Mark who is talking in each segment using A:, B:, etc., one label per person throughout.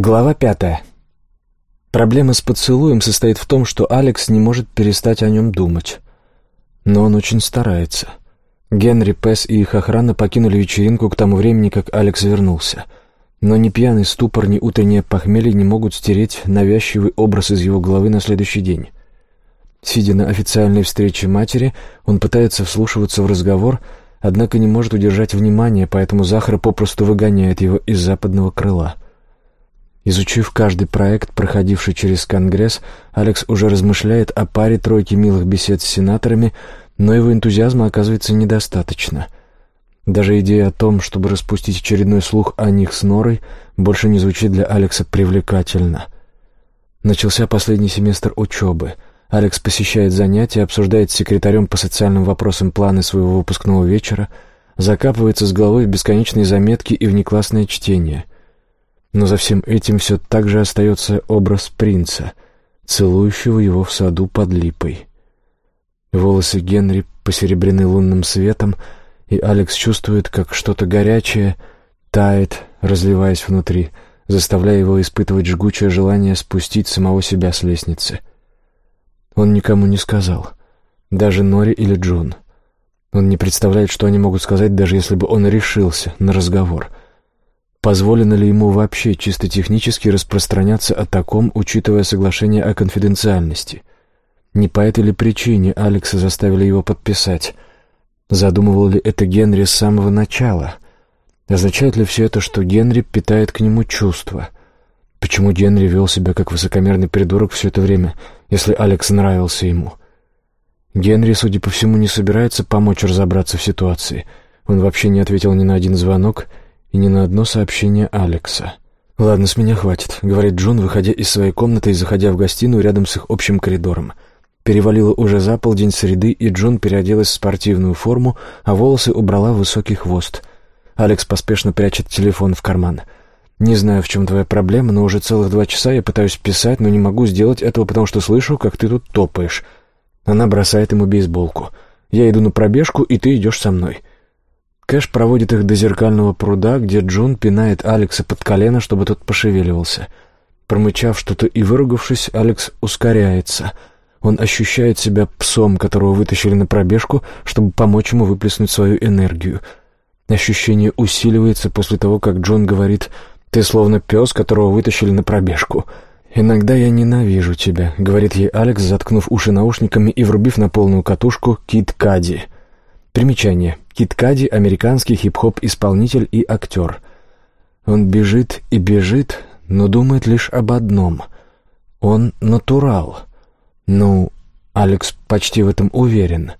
A: Глава пятая. Проблема с поцелуем состоит в том, что Алекс не может перестать о нем думать. Но он очень старается. Генри, Пес и их охрана покинули вечеринку к тому времени, как Алекс вернулся. Но ни пьяный ступор, ни утреннее похмелье не могут стереть навязчивый образ из его головы на следующий день. Сидя на официальной встрече матери, он пытается вслушиваться в разговор, однако не может удержать внимание, поэтому Захар попросту выгоняет его из западного крыла — Изучив каждый проект, проходивший через Конгресс, Алекс уже размышляет о паре тройки милых бесед с сенаторами, но его энтузиазма оказывается недостаточно. Даже идея о том, чтобы распустить очередной слух о них с Норой, больше не звучит для Алекса привлекательно. Начался последний семестр учебы. Алекс посещает занятия, обсуждает с секретарем по социальным вопросам планы своего выпускного вечера, закапывается с головой в бесконечные заметки и внеклассное чтение — но за всем этим все так же остается образ принца, целующего его в саду под липой. Волосы Генри посеребрены лунным светом, и Алекс чувствует, как что-то горячее тает, разливаясь внутри, заставляя его испытывать жгучее желание спустить самого себя с лестницы. Он никому не сказал, даже Нори или Джун. Он не представляет, что они могут сказать, даже если бы он решился на разговор — Позволено ли ему вообще чисто технически распространяться о таком, учитывая соглашение о конфиденциальности? Не по этой ли причине Алекса заставили его подписать? Задумывал ли это Генри с самого начала? Означает ли все это, что Генри питает к нему чувства? Почему Генри вел себя как высокомерный придурок все это время, если Алекс нравился ему? Генри, судя по всему, не собирается помочь разобраться в ситуации. Он вообще не ответил ни на один звонок — и ни на одно сообщение Алекса. «Ладно, с меня хватит», — говорит Джун, выходя из своей комнаты и заходя в гостиную рядом с их общим коридором. Перевалило уже за полдень среды, и Джун переоделась в спортивную форму, а волосы убрала в высокий хвост. Алекс поспешно прячет телефон в карман. «Не знаю, в чем твоя проблема, но уже целых два часа я пытаюсь писать, но не могу сделать этого, потому что слышу, как ты тут топаешь». Она бросает ему бейсболку. «Я иду на пробежку, и ты идешь со мной». Кэш проводит их до зеркального пруда, где Джун пинает Алекса под колено, чтобы тот пошевеливался. Промычав что-то и выругавшись, Алекс ускоряется. Он ощущает себя псом, которого вытащили на пробежку, чтобы помочь ему выплеснуть свою энергию. Ощущение усиливается после того, как Джон говорит «Ты словно пес, которого вытащили на пробежку». «Иногда я ненавижу тебя», — говорит ей Алекс, заткнув уши наушниками и врубив на полную катушку «Кит Кади». Примечание. Кит Кади — американский хип-хоп-исполнитель и актер. Он бежит и бежит, но думает лишь об одном. Он натурал. Ну, Алекс почти в этом уверен.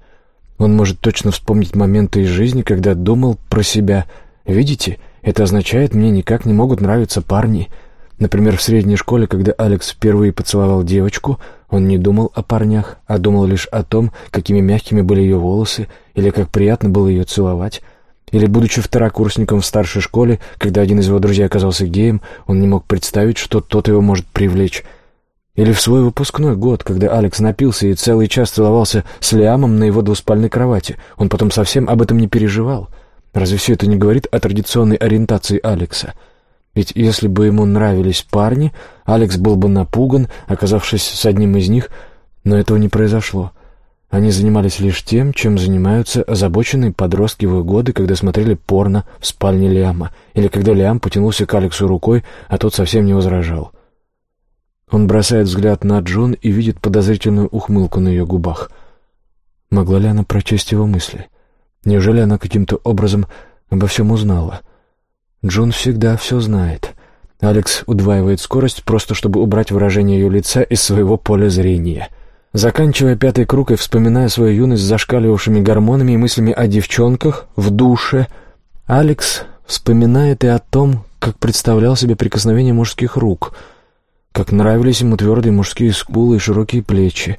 A: Он может точно вспомнить моменты из жизни, когда думал про себя. «Видите, это означает, мне никак не могут нравиться парни». Например, в средней школе, когда Алекс впервые поцеловал девочку — он не думал о парнях, а думал лишь о том, какими мягкими были ее волосы, или как приятно было ее целовать. Или, будучи второкурсником в старшей школе, когда один из его друзей оказался геем, он не мог представить, что тот его может привлечь. Или в свой выпускной год, когда Алекс напился и целый час целовался с Лиамом на его двуспальной кровати. Он потом совсем об этом не переживал. Разве все это не говорит о традиционной ориентации Алекса — ведь если бы ему нравились парни, Алекс был бы напуган, оказавшись с одним из них, но этого не произошло. Они занимались лишь тем, чем занимаются озабоченные подростки в годы, когда смотрели порно в спальне Лиама, или когда Лиам потянулся к Алексу рукой, а тот совсем не возражал. Он бросает взгляд на Джун и видит подозрительную ухмылку на ее губах. Могла ли она прочесть его мысли? Неужели она каким-то образом обо всем узнала? Джун всегда все знает. Алекс удваивает скорость, просто чтобы убрать выражение ее лица из своего поля зрения. Заканчивая пятый круг и вспоминая свою юность с зашкаливавшими гормонами и мыслями о девчонках в душе, Алекс вспоминает и о том, как представлял себе прикосновение мужских рук, как нравились ему твердые мужские скулы и широкие плечи.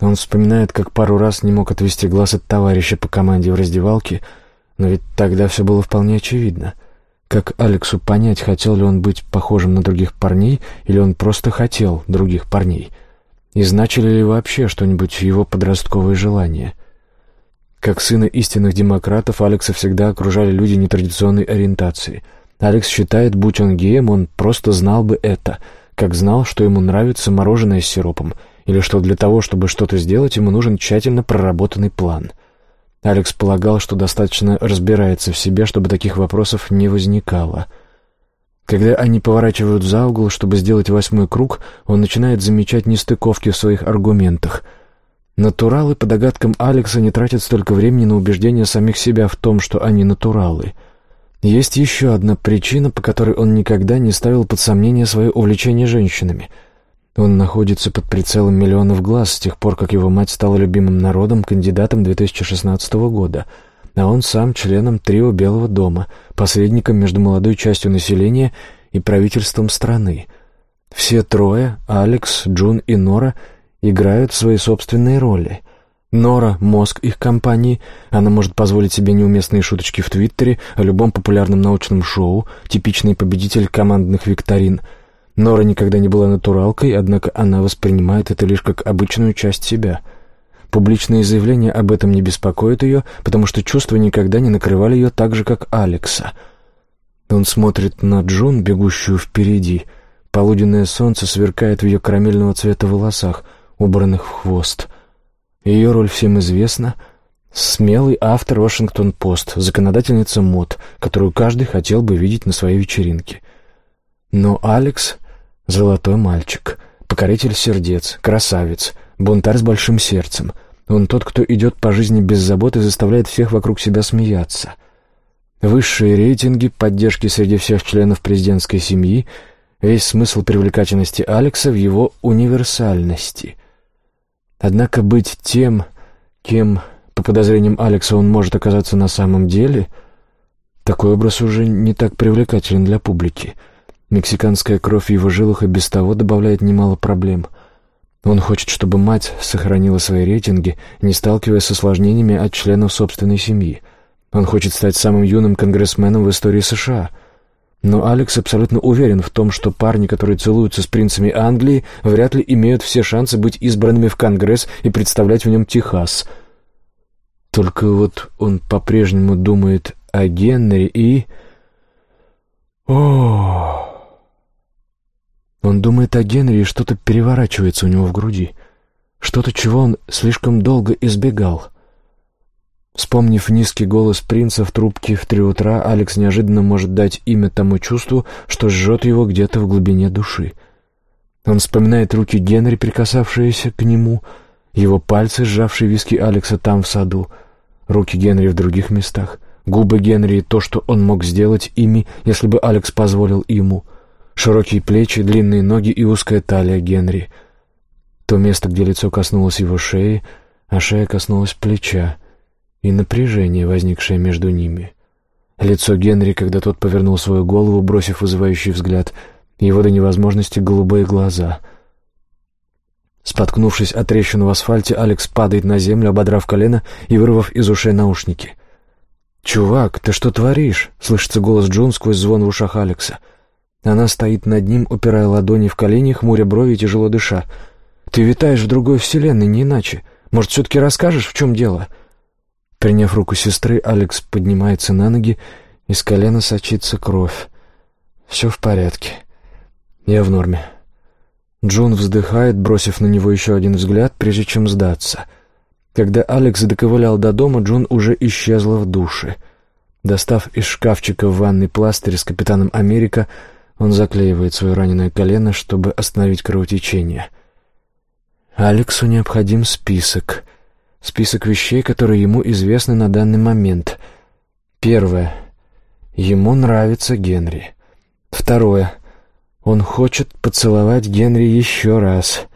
A: Он вспоминает, как пару раз не мог отвести глаз от товарища по команде в раздевалке, но ведь тогда все было вполне очевидно — как Алексу понять, хотел ли он быть похожим на других парней, или он просто хотел других парней? И значили ли вообще что-нибудь его подростковые желания? Как сына истинных демократов, Алекса всегда окружали люди нетрадиционной ориентации. Алекс считает, будь он геем, он просто знал бы это, как знал, что ему нравится мороженое с сиропом, или что для того, чтобы что-то сделать, ему нужен тщательно проработанный план. Алекс полагал, что достаточно разбирается в себе, чтобы таких вопросов не возникало. Когда они поворачивают за угол, чтобы сделать восьмой круг, он начинает замечать нестыковки в своих аргументах — Натуралы, по догадкам Алекса, не тратят столько времени на убеждение самих себя в том, что они натуралы. Есть еще одна причина, по которой он никогда не ставил под сомнение свое увлечение женщинами. Он находится под прицелом миллионов глаз с тех пор, как его мать стала любимым народом, кандидатом 2016 года, а он сам членом трио Белого дома, посредником между молодой частью населения и правительством страны. Все трое, Алекс, Джун и Нора — играют свои собственные роли. Нора — мозг их компании, она может позволить себе неуместные шуточки в Твиттере о любом популярном научном шоу, типичный победитель командных викторин. Нора никогда не была натуралкой, однако она воспринимает это лишь как обычную часть себя. Публичные заявления об этом не беспокоят ее, потому что чувства никогда не накрывали ее так же, как Алекса. Он смотрит на Джун, бегущую впереди. Полуденное солнце сверкает в ее карамельного цвета волосах — убранных в хвост. Ее роль всем известна. Смелый автор «Вашингтон-Пост», законодательница мод, которую каждый хотел бы видеть на своей вечеринке. Но Алекс — золотой мальчик, покоритель сердец, красавец, бунтарь с большим сердцем. Он тот, кто идет по жизни без забот и заставляет всех вокруг себя смеяться. Высшие рейтинги, поддержки среди всех членов президентской семьи — весь смысл привлекательности Алекса в его универсальности. Однако быть тем, кем, по подозрениям Алекса, он может оказаться на самом деле, такой образ уже не так привлекателен для публики. Мексиканская кровь в его жилах и без того добавляет немало проблем. Он хочет, чтобы мать сохранила свои рейтинги, не сталкиваясь с осложнениями от членов собственной семьи. Он хочет стать самым юным конгрессменом в истории США — но Алекс абсолютно уверен в том, что парни, которые целуются с принцами Англии, вряд ли имеют все шансы быть избранными в Конгресс и представлять в нем Техас. Только вот он по-прежнему думает о Генри и... О, Он думает о Генри, и что-то переворачивается у него в груди. Что-то, чего он слишком долго избегал. Вспомнив низкий голос принца в трубке в три утра, Алекс неожиданно может дать имя тому чувству, что жжет его где-то в глубине души. Он вспоминает руки Генри, прикасавшиеся к нему, его пальцы, сжавшие виски Алекса там, в саду, руки Генри в других местах, губы Генри и то, что он мог сделать ими, если бы Алекс позволил ему, широкие плечи, длинные ноги и узкая талия Генри, то место, где лицо коснулось его шеи, а шея коснулась плеча — и напряжение, возникшее между ними. Лицо Генри, когда тот повернул свою голову, бросив вызывающий взгляд, его до невозможности голубые глаза. Споткнувшись от трещину в асфальте, Алекс падает на землю, ободрав колено и вырвав из ушей наушники. «Чувак, ты что творишь?» — слышится голос Джун сквозь звон в ушах Алекса. Она стоит над ним, упирая ладони в колени, хмуря брови и тяжело дыша. «Ты витаешь в другой вселенной, не иначе. Может, все-таки расскажешь, в чем дело?» Приняв руку сестры, Алекс поднимается на ноги, из колена сочится кровь. «Все в порядке. Я в норме». Джун вздыхает, бросив на него еще один взгляд, прежде чем сдаться. Когда Алекс доковылял до дома, Джун уже исчезла в душе. Достав из шкафчика в ванной пластырь с капитаном Америка, он заклеивает свое раненое колено, чтобы остановить кровотечение. Алексу необходим список — Список вещей, которые ему известны на данный момент. Первое. Ему нравится Генри. Второе. Он хочет поцеловать Генри еще раз.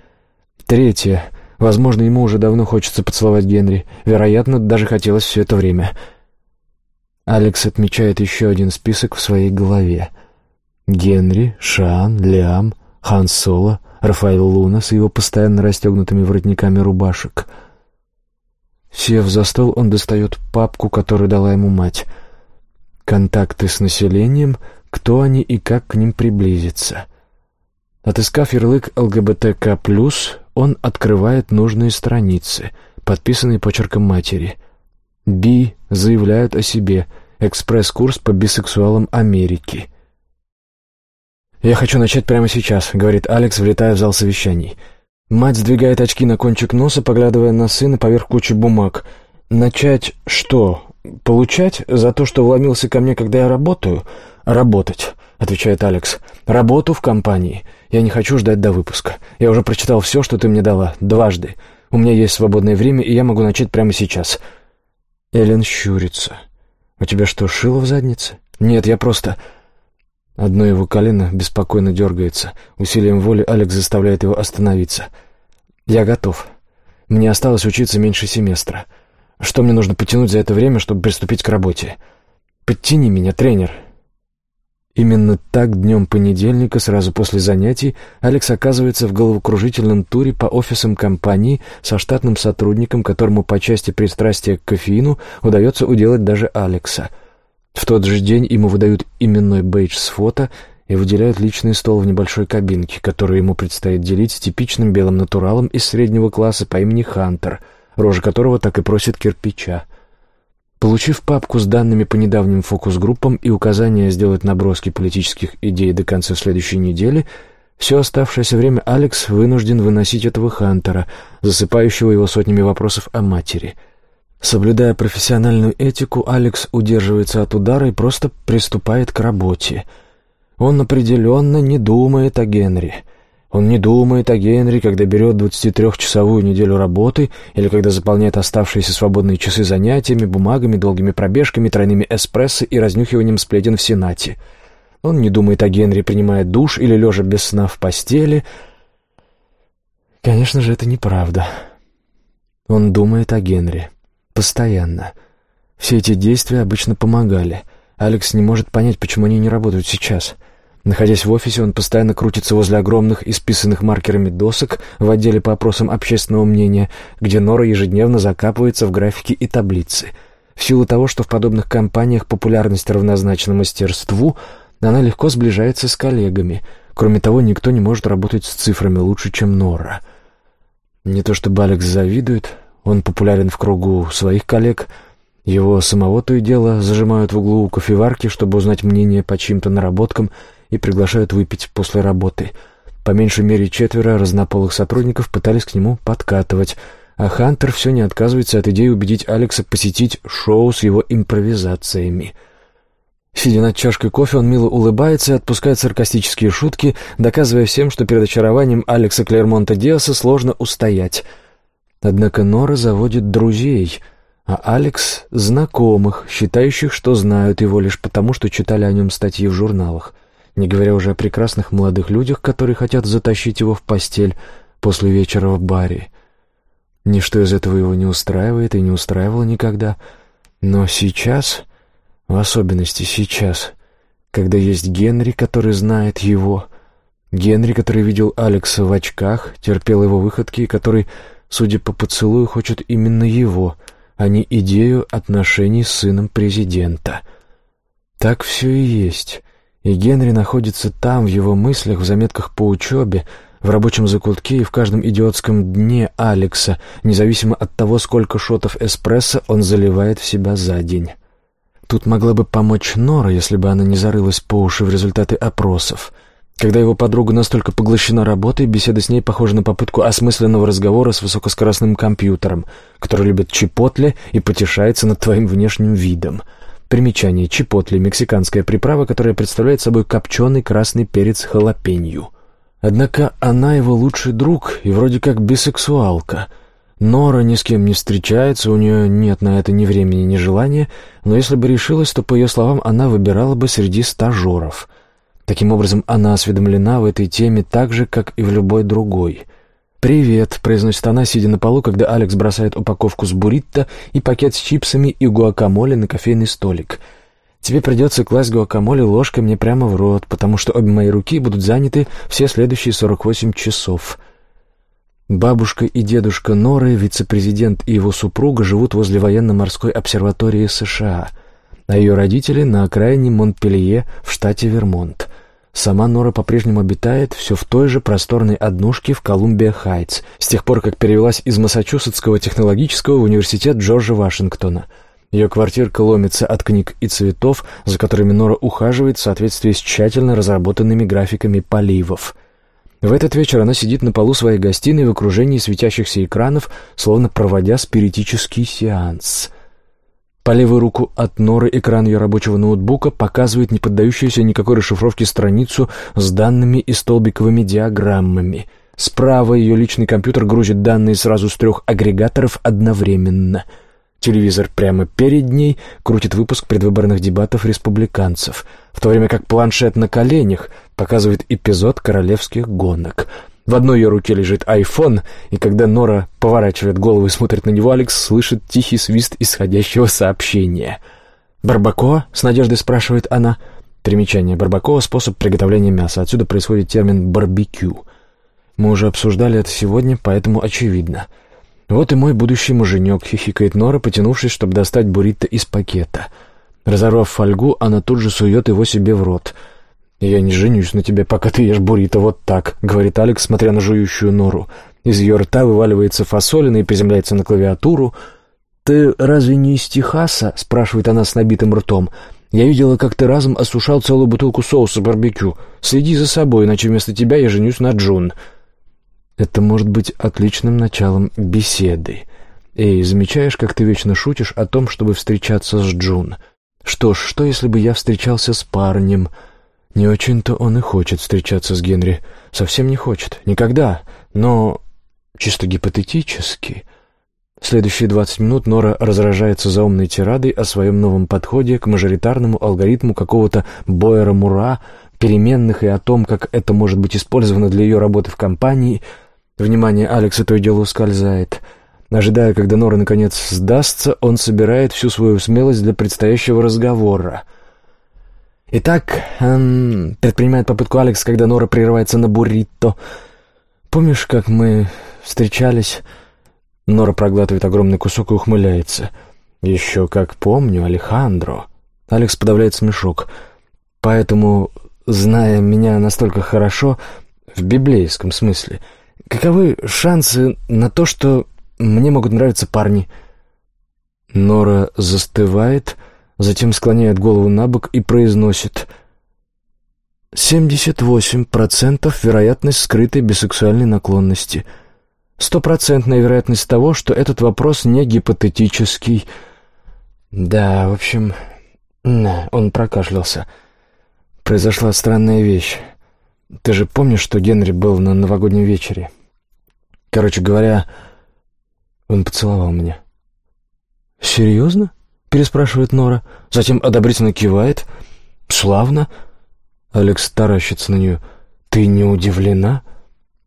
A: Третье. Возможно, ему уже давно хочется поцеловать Генри. Вероятно, даже хотелось все это время. Алекс отмечает еще один список в своей голове. Генри, Шан, Лиам, Хан Соло, Рафаэл Луна с его постоянно расстегнутыми воротниками рубашек — Сев за стол, он достает папку, которую дала ему мать. Контакты с населением, кто они и как к ним приблизиться. Отыскав ярлык ЛГБТК+, он открывает нужные страницы, подписанные почерком матери. «Би» заявляют о себе. Экспресс-курс по бисексуалам Америки. «Я хочу начать прямо сейчас», — говорит Алекс, влетая в зал совещаний. Мать сдвигает очки на кончик носа, поглядывая на сына поверх кучи бумаг. «Начать что? Получать за то, что вломился ко мне, когда я работаю?» «Работать», — отвечает Алекс. «Работу в компании. Я не хочу ждать до выпуска. Я уже прочитал все, что ты мне дала. Дважды. У меня есть свободное время, и я могу начать прямо сейчас». Эллен щурится. «У тебя что, шило в заднице?» «Нет, я просто...» Одно его колено беспокойно дергается. Усилием воли Алекс заставляет его остановиться. «Я готов. Мне осталось учиться меньше семестра. Что мне нужно потянуть за это время, чтобы приступить к работе? Подтяни меня, тренер». Именно так днем понедельника, сразу после занятий, Алекс оказывается в головокружительном туре по офисам компании со штатным сотрудником, которому по части пристрастия к кофеину удается уделать даже Алекса — в тот же день ему выдают именной бейдж с фото и выделяют личный стол в небольшой кабинке, который ему предстоит делить с типичным белым натуралом из среднего класса по имени Хантер, рожа которого так и просит кирпича. Получив папку с данными по недавним фокус-группам и указание сделать наброски политических идей до конца следующей недели, все оставшееся время Алекс вынужден выносить этого Хантера, засыпающего его сотнями вопросов о матери — Соблюдая профессиональную этику, Алекс удерживается от удара и просто приступает к работе. Он определенно не думает о Генри. Он не думает о Генри, когда берет 23-часовую неделю работы или когда заполняет оставшиеся свободные часы занятиями, бумагами, долгими пробежками, тройными эспрессо и разнюхиванием сплетен в Сенате. Он не думает о Генри, принимая душ или лежа без сна в постели. Конечно же, это неправда. Он думает о Генри. Постоянно. Все эти действия обычно помогали. Алекс не может понять, почему они не работают сейчас. Находясь в офисе, он постоянно крутится возле огромных исписанных маркерами досок в отделе по опросам общественного мнения, где Нора ежедневно закапывается в графики и таблицы. В силу того, что в подобных компаниях популярность равнозначна мастерству, она легко сближается с коллегами. Кроме того, никто не может работать с цифрами лучше, чем Нора. Не то чтобы Алекс завидует, он популярен в кругу своих коллег. Его самого то и дело зажимают в углу у кофеварки, чтобы узнать мнение по чьим-то наработкам и приглашают выпить после работы. По меньшей мере четверо разнополых сотрудников пытались к нему подкатывать, а Хантер все не отказывается от идеи убедить Алекса посетить шоу с его импровизациями. Сидя над чашкой кофе, он мило улыбается и отпускает саркастические шутки, доказывая всем, что перед очарованием Алекса Клермонта Диаса сложно устоять — Однако Нора заводит друзей, а Алекс — знакомых, считающих, что знают его лишь потому, что читали о нем статьи в журналах, не говоря уже о прекрасных молодых людях, которые хотят затащить его в постель после вечера в баре. Ничто из этого его не устраивает и не устраивало никогда. Но сейчас, в особенности сейчас, когда есть Генри, который знает его, Генри, который видел Алекса в очках, терпел его выходки и который судя по поцелую, хочет именно его, а не идею отношений с сыном президента. Так все и есть. И Генри находится там, в его мыслях, в заметках по учебе, в рабочем закутке и в каждом идиотском дне Алекса, независимо от того, сколько шотов эспрессо он заливает в себя за день. Тут могла бы помочь Нора, если бы она не зарылась по уши в результаты опросов — когда его подруга настолько поглощена работой, беседа с ней похожа на попытку осмысленного разговора с высокоскоростным компьютером, который любит чипотле и потешается над твоим внешним видом. Примечание. Чипотле — мексиканская приправа, которая представляет собой копченый красный перец халапенью. Однако она его лучший друг и вроде как бисексуалка. Нора ни с кем не встречается, у нее нет на это ни времени, ни желания, но если бы решилась, то, по ее словам, она выбирала бы среди стажеров — Таким образом, она осведомлена в этой теме так же, как и в любой другой. «Привет», — произносит она, сидя на полу, когда Алекс бросает упаковку с буррито и пакет с чипсами и гуакамоле на кофейный столик. «Тебе придется класть гуакамоле ложкой мне прямо в рот, потому что обе мои руки будут заняты все следующие 48 часов». Бабушка и дедушка Норы, вице-президент и его супруга живут возле военно-морской обсерватории США, а ее родители на окраине Монпелье в штате Вермонт. Сама Нора по-прежнему обитает все в той же просторной однушке в Колумбия-Хайтс, с тех пор, как перевелась из Массачусетского технологического в университет Джорджа Вашингтона. Ее квартирка ломится от книг и цветов, за которыми Нора ухаживает в соответствии с тщательно разработанными графиками поливов. В этот вечер она сидит на полу своей гостиной в окружении светящихся экранов, словно проводя спиритический сеанс. По левую руку от Норы экран ее рабочего ноутбука показывает не поддающуюся никакой расшифровке страницу с данными и столбиковыми диаграммами. Справа ее личный компьютер грузит данные сразу с трех агрегаторов одновременно. Телевизор прямо перед ней крутит выпуск предвыборных дебатов республиканцев, в то время как планшет на коленях показывает эпизод королевских гонок — в одной ее руке лежит айфон, и когда Нора поворачивает голову и смотрит на него, Алекс слышит тихий свист исходящего сообщения. «Барбакоа?» — с надеждой спрашивает она. Примечание. Барбакоа — способ приготовления мяса. Отсюда происходит термин «барбекю». Мы уже обсуждали это сегодня, поэтому очевидно. «Вот и мой будущий муженек», — хихикает Нора, потянувшись, чтобы достать буррито из пакета. Разорвав фольгу, она тут же сует его себе в рот — «Я не женюсь на тебе, пока ты ешь буррито вот так», — говорит Алекс, смотря на жующую нору. Из ее рта вываливается фасолина и приземляется на клавиатуру. «Ты разве не из Техаса?» — спрашивает она с набитым ртом. «Я видела, как ты разом осушал целую бутылку соуса барбекю. Следи за собой, иначе вместо тебя я женюсь на Джун». Это может быть отличным началом беседы. «Эй, замечаешь, как ты вечно шутишь о том, чтобы встречаться с Джун? Что ж, что если бы я встречался с парнем?» Не очень-то он и хочет встречаться с Генри. Совсем не хочет. Никогда. Но чисто гипотетически... следующие двадцать минут Нора разражается заумной тирадой о своем новом подходе к мажоритарному алгоритму какого-то Бойера-Мура, переменных и о том, как это может быть использовано для ее работы в компании. Внимание Алекса то и дело ускользает. Ожидая, когда Нора наконец сдастся, он собирает всю свою смелость для предстоящего разговора — Итак, эм, предпринимает попытку Алекс, когда Нора прерывается на буррито. Помнишь, как мы встречались? Нора проглатывает огромный кусок и ухмыляется. Еще как помню, Алехандро. Алекс подавляет смешок. Поэтому, зная меня настолько хорошо, в библейском смысле, каковы шансы на то, что мне могут нравиться парни? Нора застывает, затем склоняет голову на бок и произносит «Семьдесят восемь процентов вероятность скрытой бисексуальной наклонности. Стопроцентная вероятность того, что этот вопрос не гипотетический». «Да, в общем...» Он прокашлялся. «Произошла странная вещь. Ты же помнишь, что Генри был на новогоднем вечере? Короче говоря, он поцеловал меня». «Серьезно?» Переспрашивает Нора, затем одобрительно кивает. «Славно». Алекс таращится на нее. «Ты не удивлена?»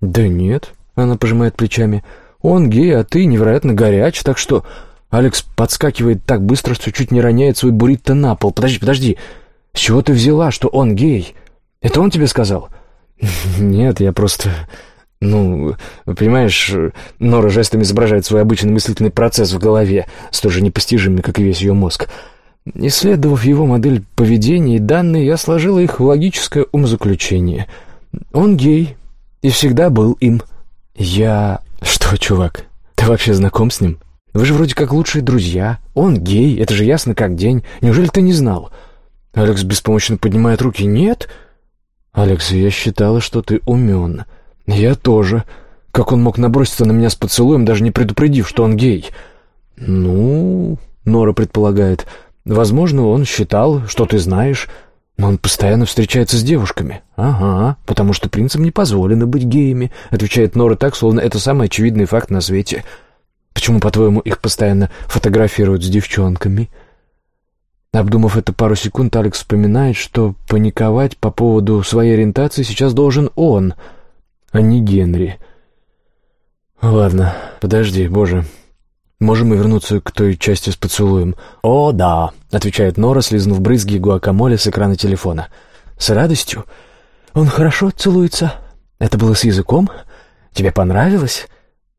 A: «Да нет», — она пожимает плечами. «Он гей, а ты невероятно горяч, так что...» Алекс подскакивает так быстро, что чуть не роняет свой буррито на пол. «Подожди, подожди. С чего ты взяла, что он гей? Это он тебе сказал?» «Нет, я просто... Ну, понимаешь, Нора жестами изображает свой обычный мыслительный процесс в голове, столь же непостижимый, как и весь ее мозг. Исследовав его модель поведения и данные, я сложила их в логическое умозаключение. Он гей и всегда был им. Я... Что, чувак, ты вообще знаком с ним? Вы же вроде как лучшие друзья. Он гей, это же ясно как день. Неужели ты не знал? Алекс беспомощно поднимает руки. Нет? Алекс, я считала, что ты умен. «Я тоже. Как он мог наброситься на меня с поцелуем, даже не предупредив, что он гей?» «Ну...» — Нора предполагает. «Возможно, он считал, что ты знаешь, но он постоянно встречается с девушками». «Ага, потому что принцам не позволено быть геями», — отвечает Нора так, словно это самый очевидный факт на свете. «Почему, по-твоему, их постоянно фотографируют с девчонками?» Обдумав это пару секунд, Алекс вспоминает, что паниковать по поводу своей ориентации сейчас должен он — а не Генри. Ладно, подожди, боже. Можем мы вернуться к той части с поцелуем? О, да, отвечает Нора, слизнув брызги гуакамоле с экрана телефона. С радостью. Он хорошо целуется. Это было с языком? Тебе понравилось?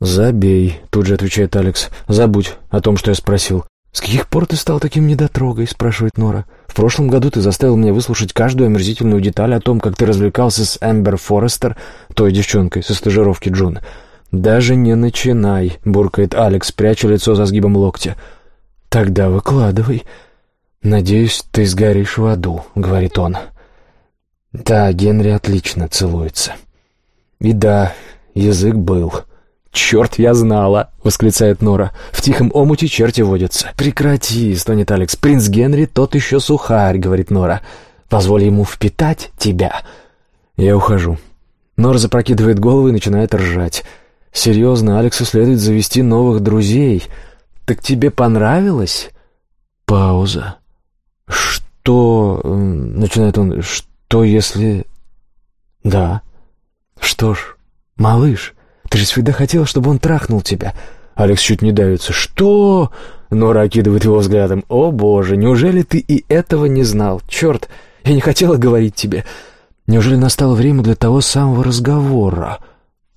A: Забей, тут же отвечает Алекс. Забудь о том, что я спросил. «С каких пор ты стал таким недотрогой?» — спрашивает Нора. «В прошлом году ты заставил меня выслушать каждую омерзительную деталь о том, как ты развлекался с Эмбер Форестер, той девчонкой со стажировки Джун. «Даже не начинай», — буркает Алекс, пряча лицо за сгибом локтя. «Тогда выкладывай. Надеюсь, ты сгоришь в аду», — говорит он. Да, Генри отлично целуется. И да, язык был. «Черт, я знала!» — восклицает Нора. «В тихом омуте черти водятся». «Прекрати!» — стонет Алекс. «Принц Генри тот еще сухарь», — говорит Нора. «Позволь ему впитать тебя». Я ухожу. Нора запрокидывает голову и начинает ржать. «Серьезно, Алексу следует завести новых друзей. Так тебе понравилось?» Пауза. «Что...» — начинает он. «Что, если...» «Да». «Что ж, малыш, ты же всегда хотел, чтобы он трахнул тебя». Алекс чуть не давится. «Что?» Нора окидывает его взглядом. «О, боже, неужели ты и этого не знал? Черт, я не хотела говорить тебе. Неужели настало время для того самого разговора?»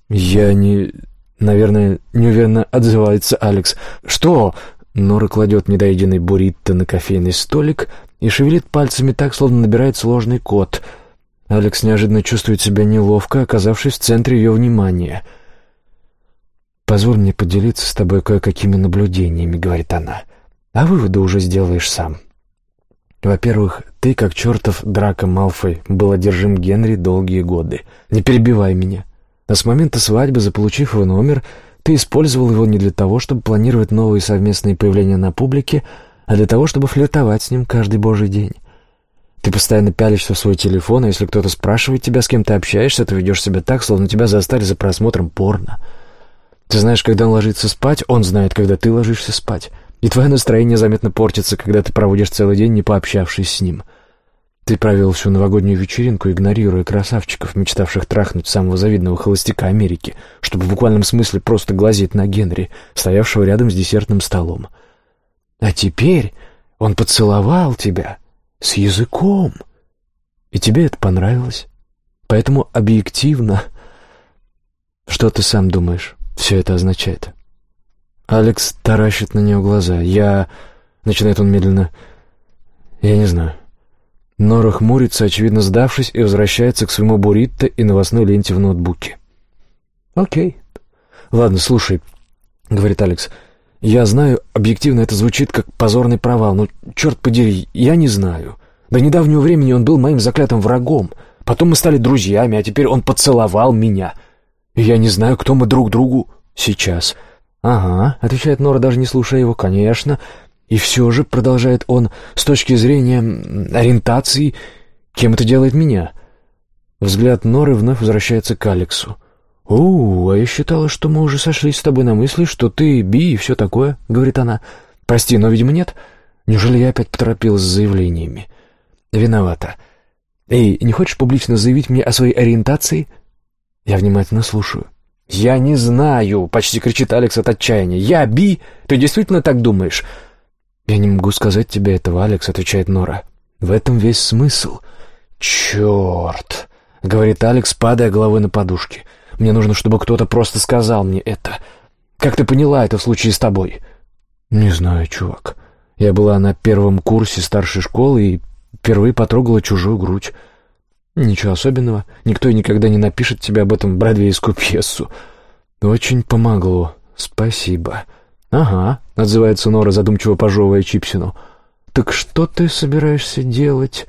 A: «Я не...» Наверное, неуверенно отзывается Алекс. «Что?» Нора кладет недоеденный буррито на кофейный столик и шевелит пальцами так, словно набирает сложный код. Алекс неожиданно чувствует себя неловко, оказавшись в центре ее внимания. «Позволь мне поделиться с тобой кое-какими наблюдениями», — говорит она. «А выводы уже сделаешь сам». Во-первых, ты, как чертов Драко Малфой, был одержим Генри долгие годы. Не перебивай меня. А с момента свадьбы, заполучив его номер, ты использовал его не для того, чтобы планировать новые совместные появления на публике, а для того, чтобы флиртовать с ним каждый божий день. Ты постоянно пялишься в свой телефон, а если кто-то спрашивает тебя, с кем ты общаешься, ты ведешь себя так, словно тебя застали за просмотром порно. Ты знаешь, когда он ложится спать, он знает, когда ты ложишься спать. И твое настроение заметно портится, когда ты проводишь целый день, не пообщавшись с ним. Ты провел всю новогоднюю вечеринку, игнорируя красавчиков, мечтавших трахнуть самого завидного холостяка Америки, чтобы в буквальном смысле просто глазеть на Генри, стоявшего рядом с десертным столом. А теперь он поцеловал тебя с языком, и тебе это понравилось. Поэтому объективно... Что ты сам думаешь, все это означает?» Алекс таращит на нее глаза. «Я...» — начинает он медленно. «Я не знаю». Нора хмурится, очевидно сдавшись, и возвращается к своему буррито и новостной ленте в ноутбуке. «Окей. Ладно, слушай», — говорит Алекс. «Я знаю, объективно это звучит как позорный провал, но, черт подери, я не знаю. До недавнего времени он был моим заклятым врагом. Потом мы стали друзьями, а теперь он поцеловал меня. И я не знаю, кто мы друг другу сейчас». «Ага», — отвечает Нора, даже не слушая его, — «конечно». «И все же», — продолжает он, — «с точки зрения ориентации, кем это делает меня?» Взгляд Норы вновь возвращается к Алексу. «О, а я считала, что мы уже сошлись с тобой на мысли, что ты би и все такое», — говорит она. «Прости, но, видимо, нет. Неужели я опять поторопилась с заявлениями?» «Виновата. Эй, не хочешь публично заявить мне о своей ориентации?» Я внимательно слушаю. «Я не знаю!» — почти кричит Алекс от отчаяния. «Я Би! Ты действительно так думаешь?» «Я не могу сказать тебе этого, Алекс», — отвечает Нора. «В этом весь смысл». «Черт!» — говорит Алекс, падая головой на подушки. «Мне нужно, чтобы кто-то просто сказал мне это. Как ты поняла это в случае с тобой?» «Не знаю, чувак. Я была на первом курсе старшей школы и впервые потрогала чужую грудь. «Ничего особенного. Никто и никогда не напишет тебе об этом бродвейскую пьесу. Очень помогло. Спасибо». «Ага», — отзывается Нора, задумчиво пожевывая чипсину. «Так что ты собираешься делать?»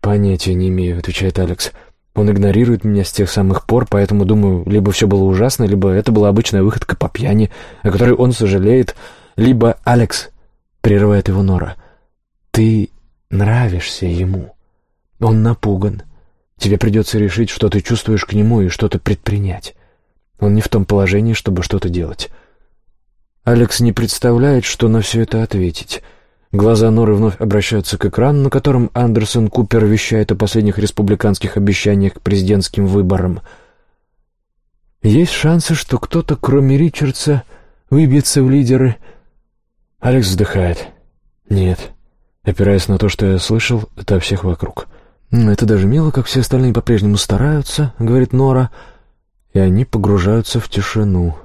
A: «Понятия не имею», — отвечает Алекс. «Он игнорирует меня с тех самых пор, поэтому, думаю, либо все было ужасно, либо это была обычная выходка по пьяни, о которой он сожалеет, либо Алекс...» — прерывает его Нора. «Ты нравишься ему. Он напуган. Тебе придется решить, что ты чувствуешь к нему и что-то предпринять. Он не в том положении, чтобы что-то делать. Алекс не представляет, что на все это ответить. Глаза Норы вновь обращаются к экрану, на котором Андерсон Купер вещает о последних республиканских обещаниях к президентским выборам. Есть шансы, что кто-то, кроме Ричардса, выбьется в лидеры. Алекс вздыхает. Нет. Опираясь на то, что я слышал, это всех вокруг. «Это даже мило, как все остальные по-прежнему стараются», — говорит Нора, и они погружаются в тишину.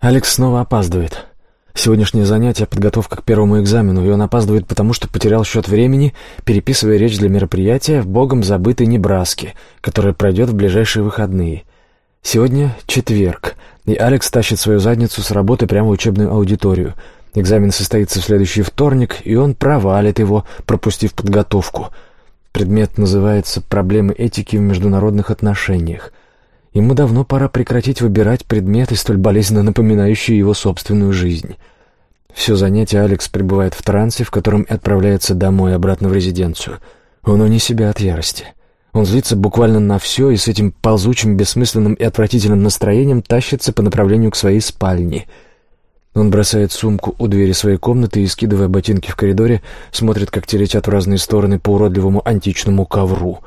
A: Алекс снова опаздывает. Сегодняшнее занятие — подготовка к первому экзамену, и он опаздывает потому, что потерял счет времени, переписывая речь для мероприятия в богом забытой Небраске, которое пройдет в ближайшие выходные. Сегодня четверг, и Алекс тащит свою задницу с работы прямо в учебную аудиторию. Экзамен состоится в следующий вторник, и он провалит его, пропустив подготовку. Предмет называется «Проблемы этики в международных отношениях». Ему давно пора прекратить выбирать предметы, столь болезненно напоминающие его собственную жизнь. Все занятие Алекс пребывает в трансе, в котором отправляется домой, обратно в резиденцию. Он вне себя от ярости. Он злится буквально на все и с этим ползучим, бессмысленным и отвратительным настроением тащится по направлению к своей спальне. Он бросает сумку у двери своей комнаты и, скидывая ботинки в коридоре, смотрит, как те летят в разные стороны по уродливому античному ковру.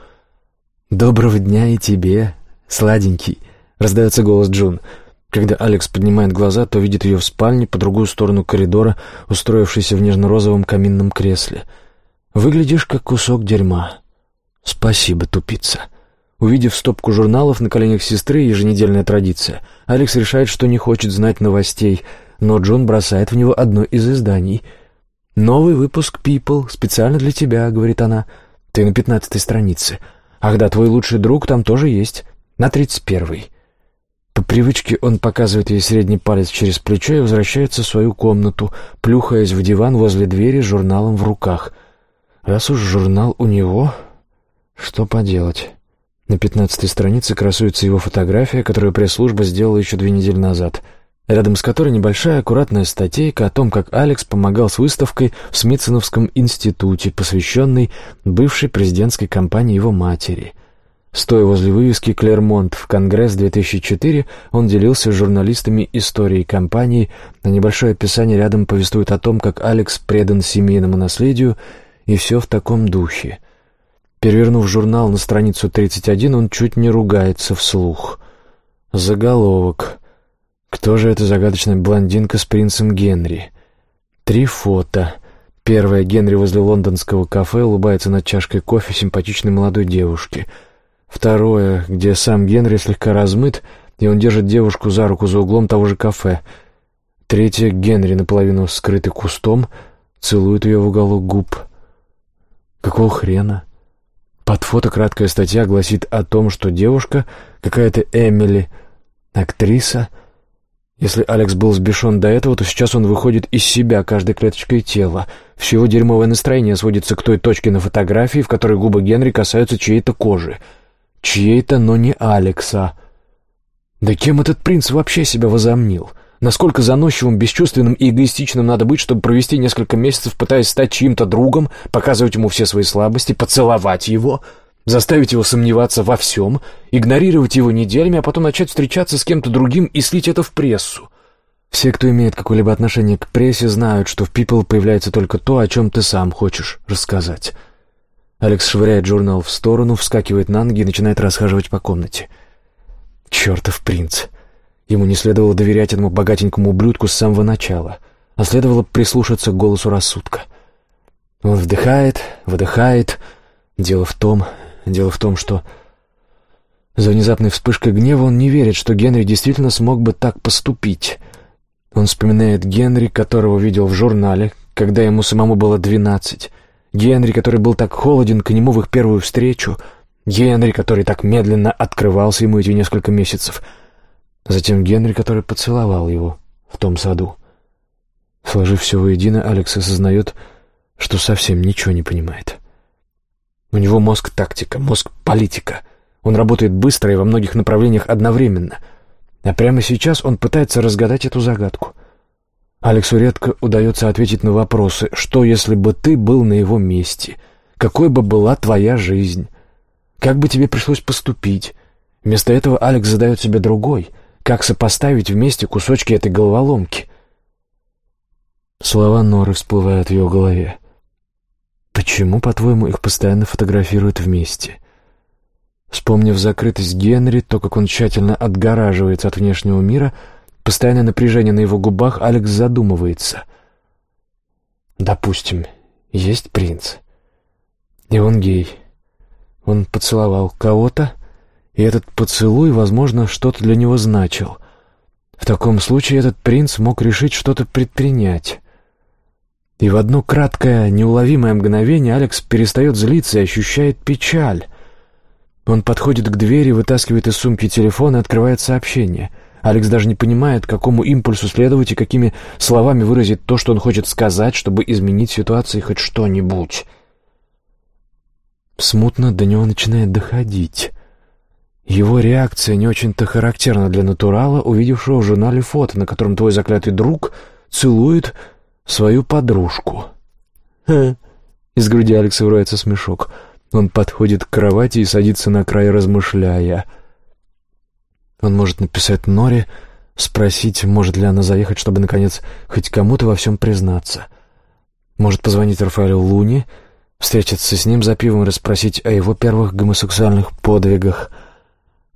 A: «Доброго дня и тебе, сладенький!» — раздается голос Джун. Когда Алекс поднимает глаза, то видит ее в спальне по другую сторону коридора, устроившейся в нежно-розовом каминном кресле. «Выглядишь, как кусок дерьма». «Спасибо, тупица». Увидев стопку журналов на коленях сестры, еженедельная традиция, Алекс решает, что не хочет знать новостей, но Джон бросает в него одно из изданий. «Новый выпуск People, специально для тебя», — говорит она. «Ты на пятнадцатой странице. Ах да, твой лучший друг там тоже есть, на тридцать первой». По привычке он показывает ей средний палец через плечо и возвращается в свою комнату, плюхаясь в диван возле двери с журналом в руках. Раз уж журнал у него, что поделать? На пятнадцатой странице красуется его фотография, которую пресс-служба сделала еще две недели назад, рядом с которой небольшая аккуратная статейка о том, как Алекс помогал с выставкой в Смитсоновском институте, посвященной бывшей президентской кампании его матери. Стоя возле вывески «Клермонт» в Конгресс-2004, он делился с журналистами историей кампании, а небольшое описание рядом повествует о том, как Алекс предан семейному наследию, и все в таком духе — Перевернув журнал на страницу 31, он чуть не ругается вслух. Заголовок. Кто же эта загадочная блондинка с принцем Генри? Три фото. Первое. Генри возле лондонского кафе улыбается над чашкой кофе симпатичной молодой девушки. Второе, где сам Генри слегка размыт, и он держит девушку за руку за углом того же кафе. Третье. Генри наполовину скрытый кустом, целует ее в уголок губ. Какого хрена? Под фото краткая статья гласит о том, что девушка, какая-то Эмили, актриса. Если Алекс был сбешен до этого, то сейчас он выходит из себя каждой клеточкой тела. Все его дерьмовое настроение сводится к той точке на фотографии, в которой губы Генри касаются чьей-то кожи. Чьей-то, но не Алекса. Да кем этот принц вообще себя возомнил? Насколько заносчивым, бесчувственным и эгоистичным надо быть, чтобы провести несколько месяцев, пытаясь стать чьим-то другом, показывать ему все свои слабости, поцеловать его, заставить его сомневаться во всем, игнорировать его неделями, а потом начать встречаться с кем-то другим и слить это в прессу. Все, кто имеет какое-либо отношение к прессе, знают, что в People появляется только то, о чем ты сам хочешь рассказать. Алекс швыряет журнал в сторону, вскакивает на ноги и начинает расхаживать по комнате. «Чертов принц!» Ему не следовало доверять этому богатенькому ублюдку с самого начала, а следовало прислушаться к голосу рассудка. Он вдыхает, выдыхает. Дело в том, дело в том, что... За внезапной вспышкой гнева он не верит, что Генри действительно смог бы так поступить. Он вспоминает Генри, которого видел в журнале, когда ему самому было двенадцать. Генри, который был так холоден к нему в их первую встречу. Генри, который так медленно открывался ему эти несколько месяцев — Затем Генри, который поцеловал его в том саду. Сложив все воедино, Алекс осознает, что совсем ничего не понимает. У него мозг тактика, мозг политика. Он работает быстро и во многих направлениях одновременно. А прямо сейчас он пытается разгадать эту загадку. Алексу редко удается ответить на вопросы «Что, если бы ты был на его месте? Какой бы была твоя жизнь? Как бы тебе пришлось поступить?» Вместо этого Алекс задает себе другой — как сопоставить вместе кусочки этой головоломки? Слова Норы всплывают в ее голове. Почему, по-твоему, их постоянно фотографируют вместе? Вспомнив закрытость Генри, то, как он тщательно отгораживается от внешнего мира, постоянное напряжение на его губах, Алекс задумывается. Допустим, есть принц. И он гей. Он поцеловал кого-то, и этот поцелуй, возможно, что-то для него значил. В таком случае этот принц мог решить что-то предпринять. И в одно краткое, неуловимое мгновение Алекс перестает злиться и ощущает печаль. Он подходит к двери, вытаскивает из сумки телефон и открывает сообщение. Алекс даже не понимает, какому импульсу следовать и какими словами выразить то, что он хочет сказать, чтобы изменить ситуацию хоть что-нибудь. Смутно до него начинает доходить. Его реакция не очень-то характерна для натурала, увидевшего в журнале фото, на котором твой заклятый друг целует свою подружку. «Ха!» — из груди Алекса вырывается смешок. Он подходит к кровати и садится на край, размышляя. Он может написать Норе, спросить, может ли она заехать, чтобы, наконец, хоть кому-то во всем признаться. Может позвонить Рафаэлю Луни, встретиться с ним за пивом и расспросить о его первых гомосексуальных подвигах —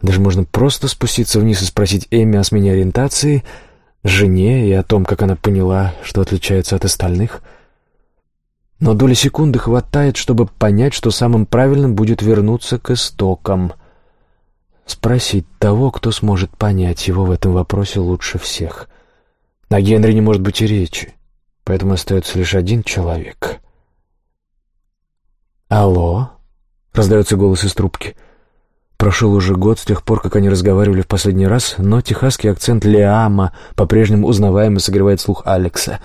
A: даже можно просто спуститься вниз и спросить Эми о смене ориентации, жене и о том, как она поняла, что отличается от остальных. Но доли секунды хватает, чтобы понять, что самым правильным будет вернуться к истокам. Спросить того, кто сможет понять его в этом вопросе лучше всех. На Генри не может быть и речи, поэтому остается лишь один человек. «Алло?» — раздается голос из трубки — Прошел уже год с тех пор, как они разговаривали в последний раз, но техасский акцент Лиама по-прежнему узнаваемо согревает слух Алекса.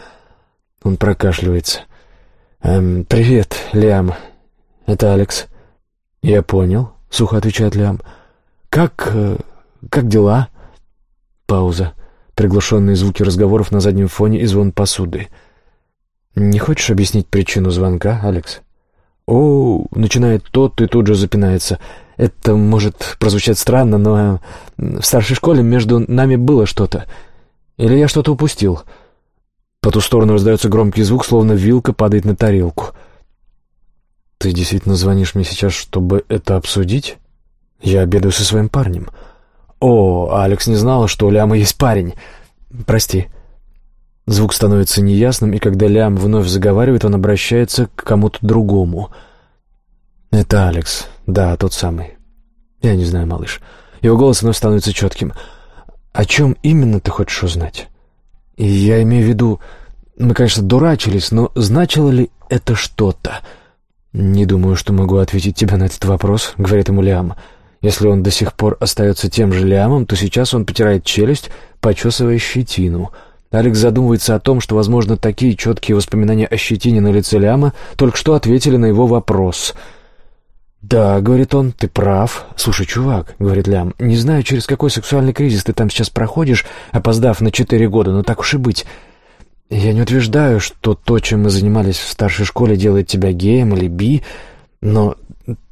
A: Он прокашливается. «Эм, «Привет, Лиам. Это Алекс». «Я понял», — сухо отвечает Лиам. «Как... Э, как дела?» Пауза. Приглушенные звуки разговоров на заднем фоне и звон посуды. «Не хочешь объяснить причину звонка, Алекс?» «О, начинает тот и тут же запинается. Это может прозвучать странно, но в старшей школе между нами было что-то. Или я что-то упустил?» По ту сторону раздается громкий звук, словно вилка падает на тарелку. «Ты действительно звонишь мне сейчас, чтобы это обсудить? Я обедаю со своим парнем». «О, Алекс не знала, что у Ляма есть парень. Прости». Звук становится неясным, и когда Лям вновь заговаривает, он обращается к кому-то другому. «Это Алекс. Да, тот самый. Я не знаю, малыш. Его голос вновь становится четким. О чем именно ты хочешь узнать? И я имею в виду, мы, конечно, дурачились, но значило ли это что-то?» «Не думаю, что могу ответить тебе на этот вопрос», — говорит ему Лиам. «Если он до сих пор остается тем же Лиамом, то сейчас он потирает челюсть, почесывая щетину». Алекс задумывается о том, что, возможно, такие четкие воспоминания о щетине на лице Ляма только что ответили на его вопрос. «Да», — говорит он, — «ты прав». «Слушай, чувак», — говорит Лям, — «не знаю, через какой сексуальный кризис ты там сейчас проходишь, опоздав на четыре года, но так уж и быть. Я не утверждаю, что то, чем мы занимались в старшей школе, делает тебя геем или би, но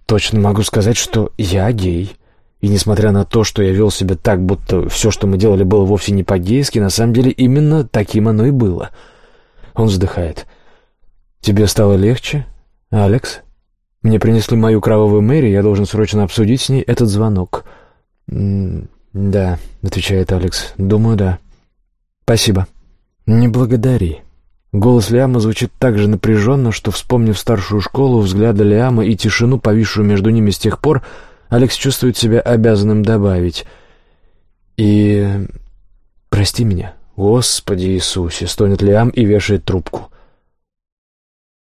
A: точно могу сказать, что я гей». И несмотря на то, что я вел себя так, будто все, что мы делали, было вовсе не по-гейски, на самом деле именно таким оно и было. Он вздыхает. «Тебе стало легче, Алекс? Мне принесли мою кровавую Мэри, я должен срочно обсудить с ней этот звонок». «Да», — отвечает Алекс, — «думаю, да». «Спасибо». «Не благодари». Голос Лиама звучит так же напряженно, что, вспомнив старшую школу, взгляды Лиама и тишину, повисшую между ними с тех пор, Алекс чувствует себя обязанным добавить. «И... прости меня, Господи Иисусе!» — стонет Лиам и вешает трубку.